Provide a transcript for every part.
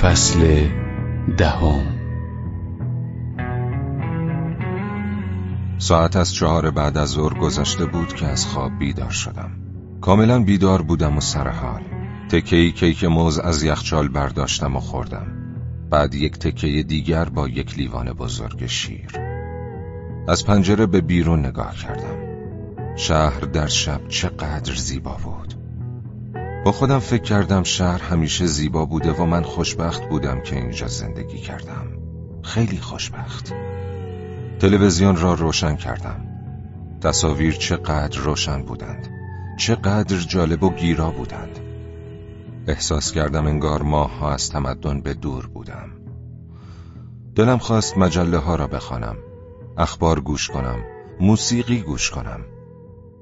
فصل دهم. ساعت از چهار بعد از ظهر گذشته بود که از خواب بیدار شدم. کاملا بیدار بودم و سرحال تکهی کیک موز از یخچال برداشتم و خوردم. بعد یک تکه دیگر با یک لیوان بزرگ شیر. از پنجره به بیرون نگاه کردم. شهر در شب چقدر زیبا بود. با خودم فکر کردم شهر همیشه زیبا بوده و من خوشبخت بودم که اینجا زندگی کردم. خیلی خوشبخت. تلویزیون را روشن کردم. تصاویر چقدر روشن بودند. چقدر جالب و گیرا بودند. احساس کردم انگار ماه ها از تمدن به دور بودم. دلم خواست مجله ها را بخوانم. اخبار گوش کنم. موسیقی گوش کنم.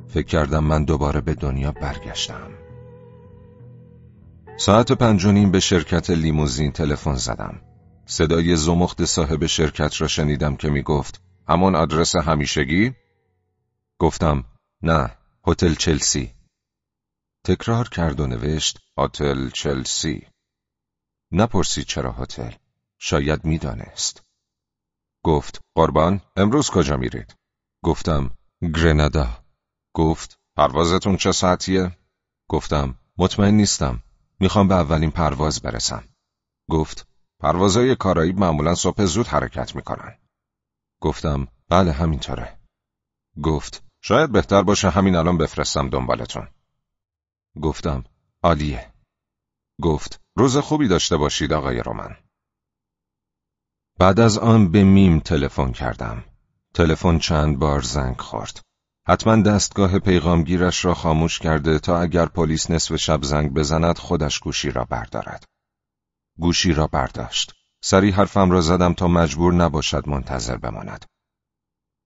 فکر کردم من دوباره به دنیا برگشتم. ساعت پنج و نیم به شرکت لیموزین تلفن زدم. صدای زمخت صاحب شرکت را شنیدم که می گفت همون آدرس همیشگی؟ گفتم نه هتل چلسی. تکرار کرد و نوشت هتل چلسی. نپرسید چرا هتل؟ شاید می‌دانست گفت قربان امروز کجا میرید؟ گفتم گرنادا. گفت پروازتون چه ساعتیه؟ گفتم مطمئن نیستم. می‌خوام به اولین پرواز برسم. گفت پروازهای کارایی معمولا صبح زود حرکت می‌کنن. گفتم بله همینطوره. گفت شاید بهتر باشه همین الان بفرستم دنبالتون. گفتم عالیه. گفت روز خوبی داشته باشید آقای رومن. بعد از آن به میم تلفن کردم. تلفن چند بار زنگ خورد. حتما دستگاه پیغامگیرش را خاموش کرده تا اگر پلیس نصف شب زنگ بزند خودش گوشی را بردارد. گوشی را برداشت. سری حرفم را زدم تا مجبور نباشد منتظر بماند.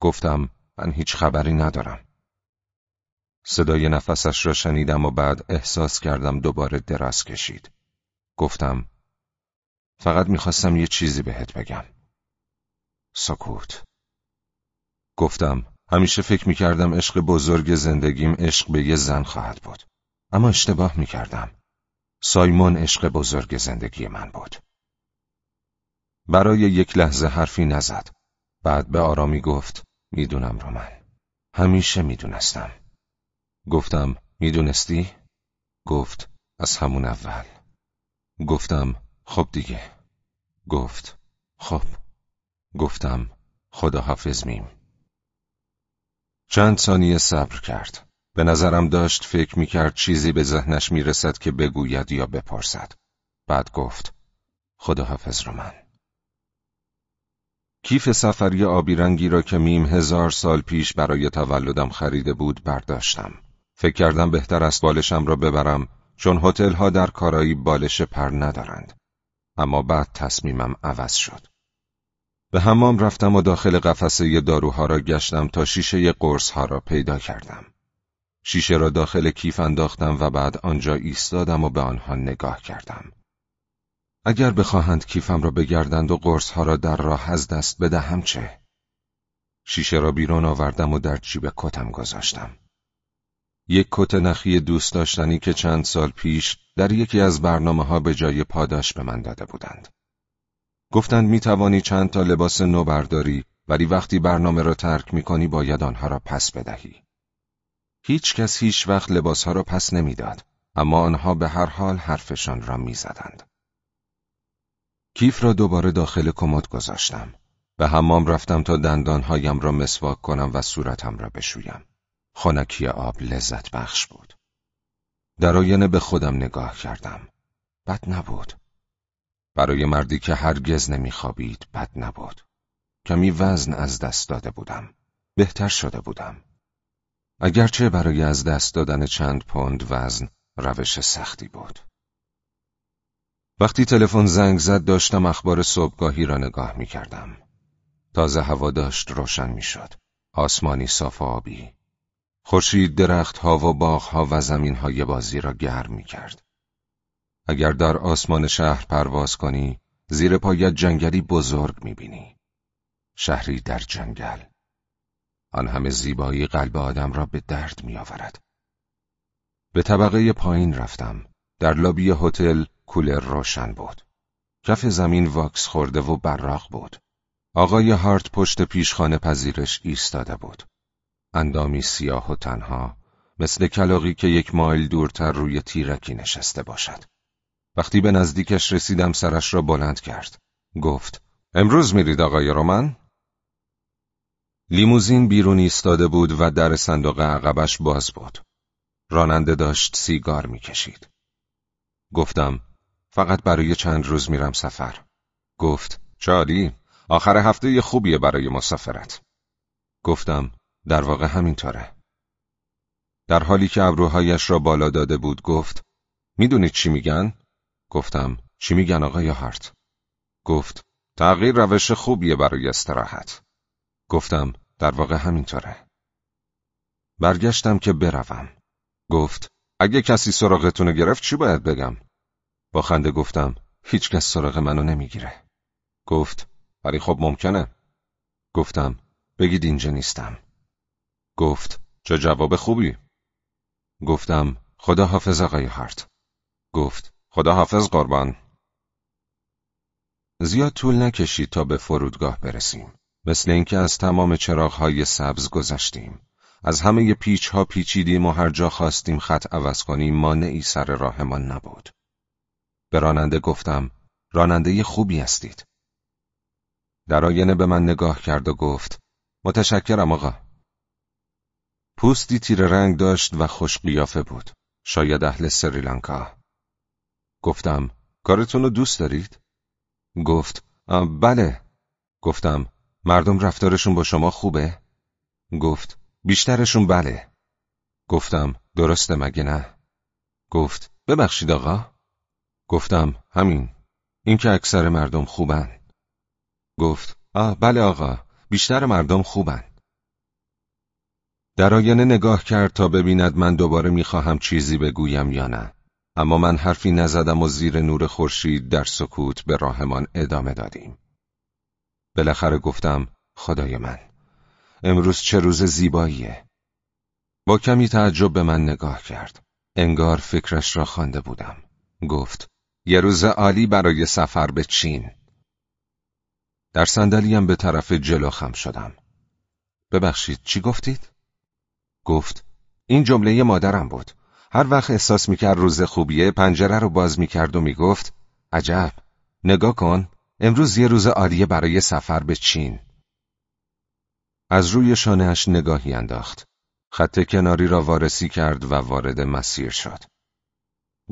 گفتم من هیچ خبری ندارم. صدای نفسش را شنیدم و بعد احساس کردم دوباره دراز کشید. گفتم فقط می‌خواستم یه چیزی بهت بگم. سکوت. گفتم همیشه فکر می‌کردم عشق بزرگ زندگیم عشق به یه زن خواهد بود. اما اشتباه می‌کردم. سایمون عشق بزرگ زندگی من بود. برای یک لحظه حرفی نزد. بعد به آرامی گفت می‌دونم رو من همیشه می‌دونستم. گفتم می‌دونستی؟ گفت از همون اول. گفتم خب دیگه. گفت خب. گفتم خدا حافظ میم. چند ثانیه صبر کرد. به نظرم داشت فکر می‌کرد چیزی به ذهنش می‌رسد که بگوید یا بپرسد. بعد گفت خدا حافظ رو من. کیف سفری آبی رنگی را که میم هزار سال پیش برای تولدم خریده بود برداشتم. فکر کردم بهتر است بالشم را ببرم چون هتل ها در کارایی بالش پر ندارند. اما بعد تصمیمم عوض شد. به حمام رفتم و داخل قفسه داروها را گشتم تا شیشه قرص ها را پیدا کردم شیشه را داخل کیف انداختم و بعد آنجا ایستادم و به آنها نگاه کردم اگر بخواهند کیفم را بگردند و قرص ها را در راه از دست بدهم چه؟ شیشه را بیرون آوردم و در جیب کتم گذاشتم. یک کت نخی دوست داشتنی که چند سال پیش در یکی از برنامه ها به جای پاداش به من داده بودند. گفتند می توانی چند تا لباس نو برداری ولی وقتی برنامه را ترک می کنی باید آنها را پس بدهی. هیچ کس هیچ وقت لباس ها را پس نمی‌داد، اما آنها به هر حال حرفشان را می زدند. کیف را دوباره داخل کمد گذاشتم. به حمام رفتم تا دندانهایم را مسواک کنم و صورتم را بشویم. خنکی آب لذت بخش بود. در آینه به خودم نگاه کردم. بد نبود. برای مردی که هرگز نمیخوابید بد نبود. کمی وزن از دست داده بودم. بهتر شده بودم. اگرچه برای از دست دادن چند پوند وزن روش سختی بود. وقتی تلفن زنگ زد داشتم اخبار صبحگاهی را نگاه می کردم. تازه هوا داشت روشن می شد. آسمانی صاف و آبی. خورشید درختها و باغها و زمینهای بازی را گرم می کرد. اگر در آسمان شهر پرواز کنی، زیر پایت جنگلی بزرگ می بینی. شهری در جنگل. آن همه زیبایی قلب آدم را به درد می آورد. به طبقه پایین رفتم. در لابی هتل کولر روشن بود. کف زمین واکس خورده و براق بود. آقای هارت پشت پیشخانه پذیرش ایستاده بود. اندامی سیاه و تنها، مثل کلاقی که یک مایل دورتر روی تیرکی نشسته باشد. وقتی به نزدیکش رسیدم سرش را بلند کرد. گفت امروز میرید آقای رومن؟ لیموزین بیرون ایستاده بود و در صندوق عقبش باز بود. راننده داشت سیگار می‌کشید. گفتم فقط برای چند روز میرم سفر. گفت چاری آخر هفته خوبیه برای مسافرت. گفتم در واقع همینطوره. در حالی که ابروهایش را بالا داده بود گفت می‌دونید چی میگن؟ گفتم چی میگن آقای هارت؟ گفت تغییر روش خوبیه برای استراحت. گفتم در واقع همینطوره. برگشتم که بروم. گفت اگه کسی سراغتون گرفت چی باید بگم؟ با خنده گفتم هیچ کس سراغ منو نمی‌گیره. گفت ولی خب ممکنه. گفتم بگید اینجا نیستم. گفت چه جواب خوبی. گفتم خدا حافظ آقای هارت. گفت خدا حافظ قربان. زیاد طول نکشید تا به فرودگاه برسیم. مثل اینکه از تمام چراغهای سبز گذشتیم. از همه پیچ ها پیچیدیم و هر جا خواستیم خط عوض کنیم مانعی سر راهمان نبود. به راننده گفتم راننده خوبی هستید. در آینه به من نگاه کرد و گفت متشکرم آقا. پوستی تیر رنگ داشت و خوش قیافه بود. شاید اهل سریلانکا. گفتم کارتون رو دوست دارید؟ گفت بله. گفتم مردم رفتارشون با شما خوبه؟ گفت بیشترشون بله. گفتم درسته مگه نه؟ گفت ببخشید آقا. گفتم همین. اینکه اکثر مردم خوبن. گفت آه بله آقا بیشتر مردم خوبن. در آینه نگاه کرد تا ببیند من دوباره می‌خواهم چیزی بگویم یا نه. اما من حرفی نزدم و زیر نور خورشید در سکوت به راهمان ادامه دادیم. بالاخره گفتم خدای من امروز چه روز زیباییه. با کمی تعجب به من نگاه کرد. انگار فکرش را خوانده بودم. گفت یه روز عالی برای سفر به چین. در صندلیم به طرف جلو خم شدم. ببخشید چی گفتید؟ گفت این جمله مادرم بود. هر وقت احساس می‌کرد روز خوبیه پنجره رو باز می‌کرد و می‌گفت عجب نگاه کن امروز یه روز عالیه برای سفر به چین. از روی شانهش نگاهی انداخت. خط کناری را وارسی کرد و وارد مسیر شد.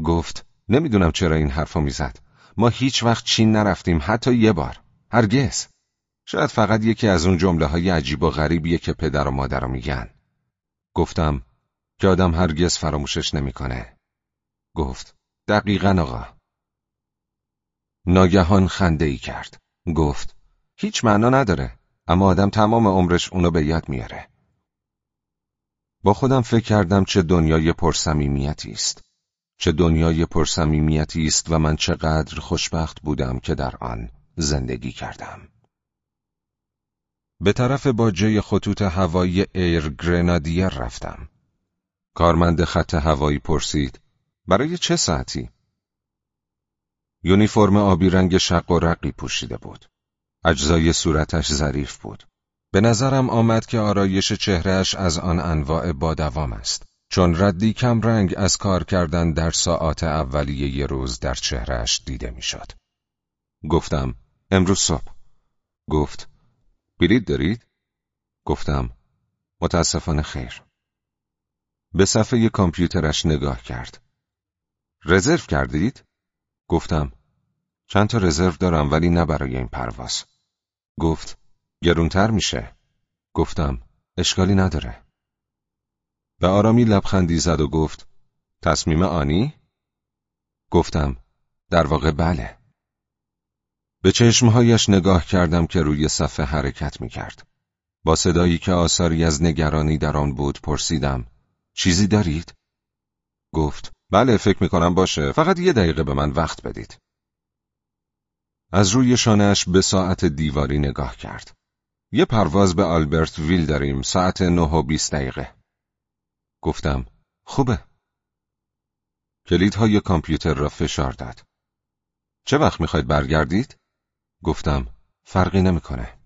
گفت نمی‌دونم چرا این حرفو می‌زد. ما هیچ وقت چین نرفتیم حتی یه بار. هرگز. شاید فقط یکی از اون جمله های عجیب و غریبیه که پدر و مادر میگن. گفتم که آدم هرگز فراموشش نمی‌کنه. گفت دقیقا آقا. ناگهان خنده ای کرد. گفت هیچ معنا نداره اما آدم تمام عمرش اونو به یاد میاره. با خودم فکر کردم چه دنیای پرسمیمیتی است. چه دنیای پرسمیمیتی است و من چقدر خوشبخت بودم که در آن زندگی کردم. به طرف باجه خطوط هوایی ایر گرنادیر رفتم. کارمند خط هوایی پرسید برای چه ساعتی؟ یونیفرم آبی رنگ شق و رقی پوشیده بود. اجزای صورتش ظریف بود. به نظرم آمد که آرایش چهرهش از آن انواع با دوام است. چون ردی کم رنگ از کار کردن در ساعات اولیه ی روز در چهرهش دیده می‌شد. گفتم امروز صبح. گفت بلیط دارید؟ گفتم متاسفانه خیر. به صفحه کامپیوترش نگاه کرد. رزرو کردید؟ گفتم چند تا رزرو دارم ولی نه برای این پرواز. گفت گرونتر میشه. گفتم اشکالی نداره. به آرامی لبخندی زد و گفت تصمیم آنی؟ گفتم در واقع بله. به چشمهایش نگاه کردم که روی صفحه حرکت می کرد. با صدایی که آثاری از نگرانی در آن بود پرسیدم چیزی دارید؟ گفت بله فکر می‌کنم باشه فقط یه دقیقه به من وقت بدید از روی شانهش به ساعت دیواری نگاه کرد یه پرواز به آلبرت ویل داریم ساعت نه و بیست دقیقه گفتم خوبه کلیدهای کامپیوتر را فشار داد چه وقت می‌خواید برگردید؟ گفتم فرقی نمی‌کنه.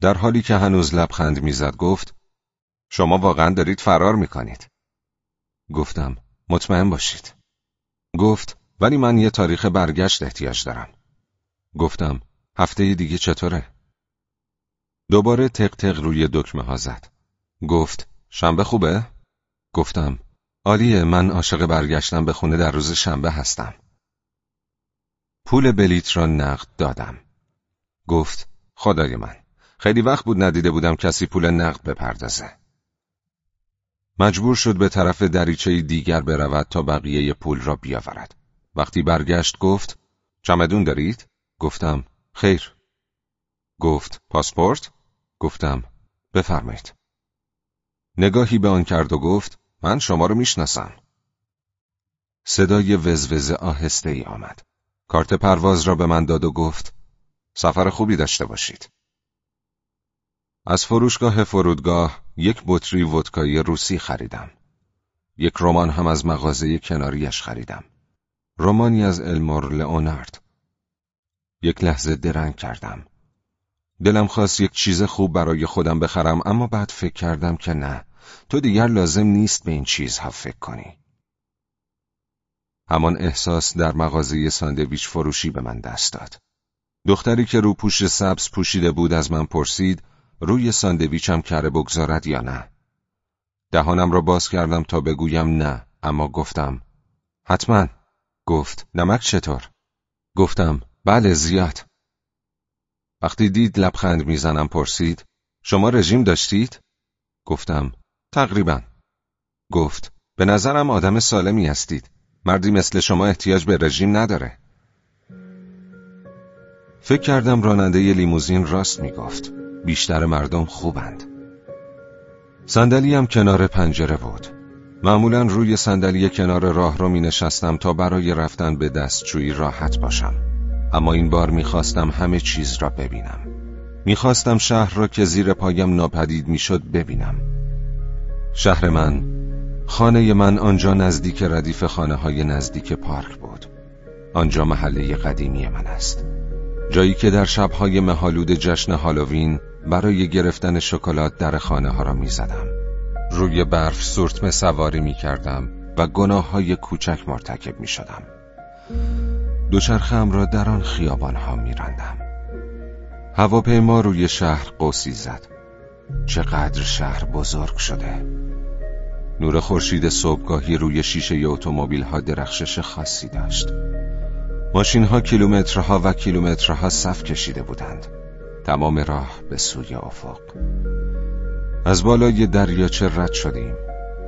در حالی که هنوز لبخند می‌زد گفت شما واقعا دارید فرار می‌کنید. گفتم مطمئن باشید. گفت ولی من یه تاریخ برگشت احتیاج دارم. گفتم هفته دیگه چطوره؟ دوباره تق تق روی دکمه ها زد. گفت شنبه خوبه؟ گفتم عالیه من عاشق برگشتم به خونه در روز شنبه هستم. پول بلیت را نقد دادم. گفت خدای من خیلی وقت بود ندیده بودم کسی پول نقد بپردازه. مجبور شد به طرف دریچه دیگر برود تا بقیه پول را بیاورد. وقتی برگشت گفت چمدون دارید؟ گفتم خیر. گفت پاسپورت؟ گفتم بفرمایید. نگاهی به آن کرد و گفت من شما رو می‌شناسم. صدای وزوز آهسته ای آمد. کارت پرواز را به من داد و گفت سفر خوبی داشته باشید. از فروشگاه فرودگاه یک بطری ودکایی روسی خریدم. یک رمان هم از مغازه کناریش خریدم. رمانی از المور لئونارد. یک لحظه درنگ کردم. دلم خواست یک چیز خوب برای خودم بخرم اما بعد فکر کردم که نه تو دیگر لازم نیست به این چیزها فکر کنی. همان احساس در مغازه ساندویچ فروشی به من دست داد. دختری که رو پوش سبز پوشیده بود از من پرسید روی ساندویچم کره بگذارد یا نه. دهانم را باز کردم تا بگویم نه اما گفتم حتما گفت نمک چطور؟ گفتم بله زیاد وقتی دید لبخند می‌زنم پرسید شما رژیم داشتید؟ گفتم تقریبا گفت به نظرم آدم سالمی هستید مردی مثل شما احتیاج به رژیم نداره فکر کردم راننده لیموزین راست می‌گفت بیشتر مردم خوبند. صندلیم کنار پنجره بود. معمولا روی صندلی کنار راه رو می نشستم تا برای رفتن به دستشویی راحت باشم. اما این بار می‌خواستم همه چیز را ببینم. می‌خواستم شهر را که زیر پایم ناپدید می‌شد ببینم. شهر من خانه من آنجا نزدیک ردیف خانه های نزدیک پارک بود. آنجا محله قدیمی من است. جایی که در شبهای مهالود جشن هالووین برای گرفتن شکلات در خانه ها را می زدم. روی برف سورتمه سواری می کردم و گناه های کوچک مرتکب می شدم. دوچرخم را در آن خیابان ها می رندم. هواپیما روی شهر قوسی زد. چقدر شهر بزرگ شده. نور خورشید صبحگاهی روی شیشه اتومبیل ها درخشش خاصی داشت. ماشین ها کیلومترها و کیلومترها صف کشیده بودند. تمام راه به سوی افق. از بالای دریاچه رد شدیم.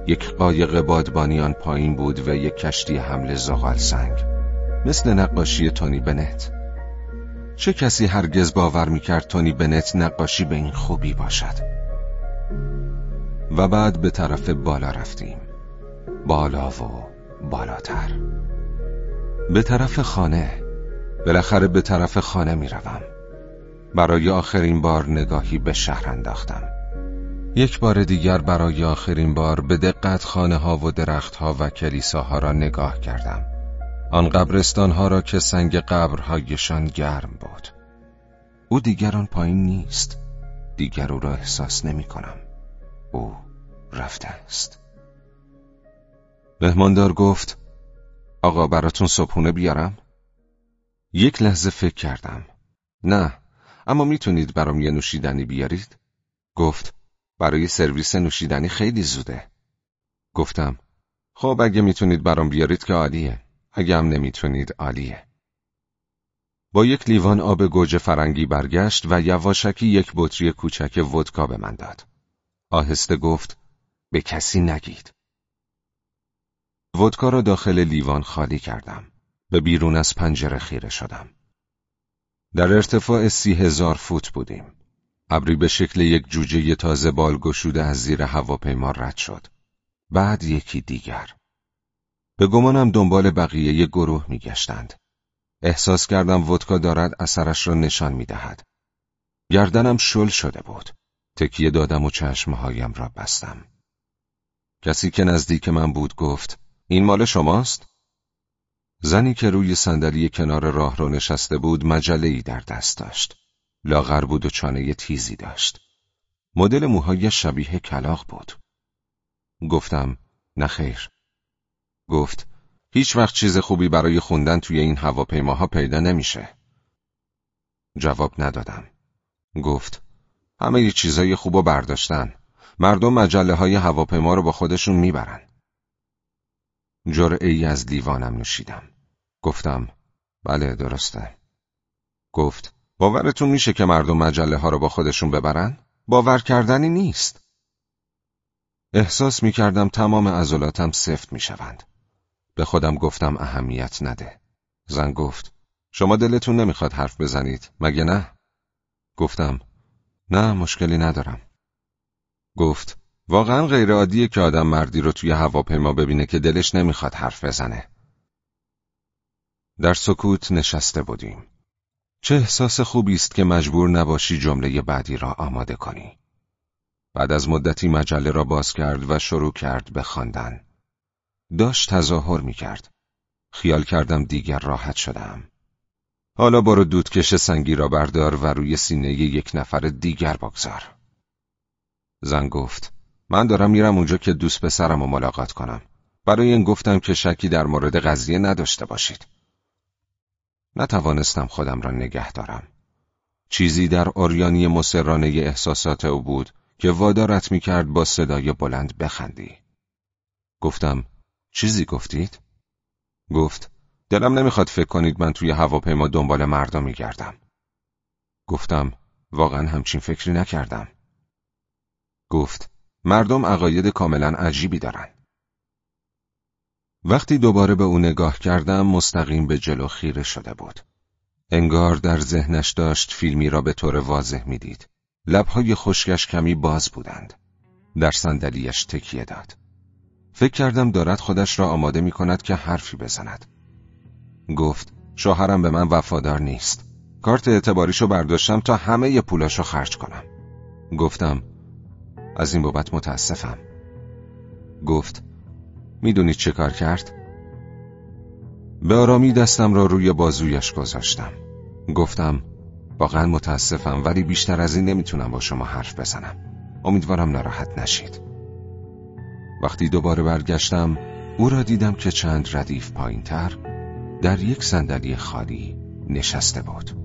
یک قایق بادبانی پایین بود و یک کشتی حمل زغال سنگ. مثل نقاشی تونی بنت. چه کسی هرگز باور می‌کرد تونی بنت نقاشی به این خوبی باشد؟ و بعد به طرف بالا رفتیم. بالا و بالاتر. به طرف خانه بالاخره به طرف خانه می روم. برای آخرین بار نگاهی به شهر انداختم. یک بار دیگر برای آخرین بار به دقت خانه ها و درخت ها و کلیساها را نگاه کردم. آن قبرستان ها را که سنگ قبرهایشان گرم بود. او دیگر آن پایین نیست. دیگر او را احساس نمی کنم. او رفته است. مهماندار گفت آقا براتون صبحونه بیارم؟ یک لحظه فکر کردم. نه اما می‌تونید برام یه نوشیدنی بیارید؟ گفت برای سرویس نوشیدنی خیلی زوده گفتم خب اگه می‌تونید برام بیارید که عالیه اگه هم نمی‌تونید عالیه با یک لیوان آب گوجه فرنگی برگشت و یواشکی یک بطری کوچک ودکا به من داد آهسته گفت به کسی نگید ودکا را داخل لیوان خالی کردم. به بیرون از پنجره خیره شدم. در ارتفاع سی هزار فوت بودیم. ابری به شکل یک جوجه تازه بال گشوده از زیر هواپیما رد شد. بعد یکی دیگر. به گمانم دنبال بقیه گروه میگشتند. احساس کردم ودکا دارد اثرش را نشان می‌دهد. گردنم شل شده بود. تکیه دادم و چشمهایم را بستم. کسی که نزدیک من بود گفت این مال شماست؟ زنی که روی صندلی کنار راه رو نشسته بود مجله ای در دست داشت. لاغر بود و چانه تیزی داشت. مدل موهای شبیه کلاق بود. گفتم نخیر. گفت هیچ وقت چیز خوبی برای خوندن توی این هواپیماها پیدا نمیشه. جواب ندادم. گفت همه چیزای خوب و برداشتن. مردم مجله های هواپیما رو با خودشون می‌برن. جرعه ای از لیوانم نوشیدم. گفتم بله درسته. گفت باورتون میشه که مردم مجله ها رو با خودشون ببرن؟ باور کردنی نیست. احساس می‌کردم تمام عضلاتم سفت می‌شوند. به خودم گفتم اهمیت نده. زن گفت شما دلتون نمی‌خواد حرف بزنید مگه نه؟ گفتم نه مشکلی ندارم. گفت واقعا غیر عادیه که آدم مردی رو توی هواپیما ببینه که دلش نمی‌خواد حرف بزنه. در سکوت نشسته بودیم. چه احساس خوبی است که مجبور نباشی جمله بعدی را آماده کنی. بعد از مدتی مجله را باز کرد و شروع کرد به خواندن. داشت تظاهر می کرد. خیال کردم دیگر راحت شدم. حالا برو دودکش سنگی را بردار و روی سینه یک نفر دیگر بگذار. زن گفت من دارم میرم اونجا که دوست پسرم رو ملاقات کنم. برای این گفتم که شکی در مورد قضیه نداشته باشید. نتوانستم خودم را نگه دارم. چیزی در آریانی مسررانه احساسات او بود که وادارت می کرد با صدای بلند بخندی. گفتم چیزی گفتید؟ گفت دلم نمی‌خواد فکر کنید من توی هواپیما دنبال مردم میگردم. گفتم واقعا همچین فکری نکردم. گفت مردم عقاید کاملا عجیبی دارن. وقتی دوباره به او نگاه کردم مستقیم به جلو خیره شده بود. انگار در ذهنش داشت فیلمی را به طور واضح می‌دید. لبهای خشکش کمی باز بودند. در صندلیاش تکیه داد. فکر کردم دارد خودش را آماده می کند که حرفی بزند. گفت شوهرم به من وفادار نیست. کارت اعتباریشو برداشتم تا همه پولاشو خرج کنم. گفتم از این بابت متاسفم. گفت می‌دونید چه کار کرد؟ به آرامی دستم را روی بازویش گذاشتم. گفتم واقعا متاسفم ولی بیشتر از این نمی‌تونم با شما حرف بزنم. امیدوارم ناراحت نشید. وقتی دوباره برگشتم او را دیدم که چند ردیف پایین تر در یک صندلی خالی نشسته بود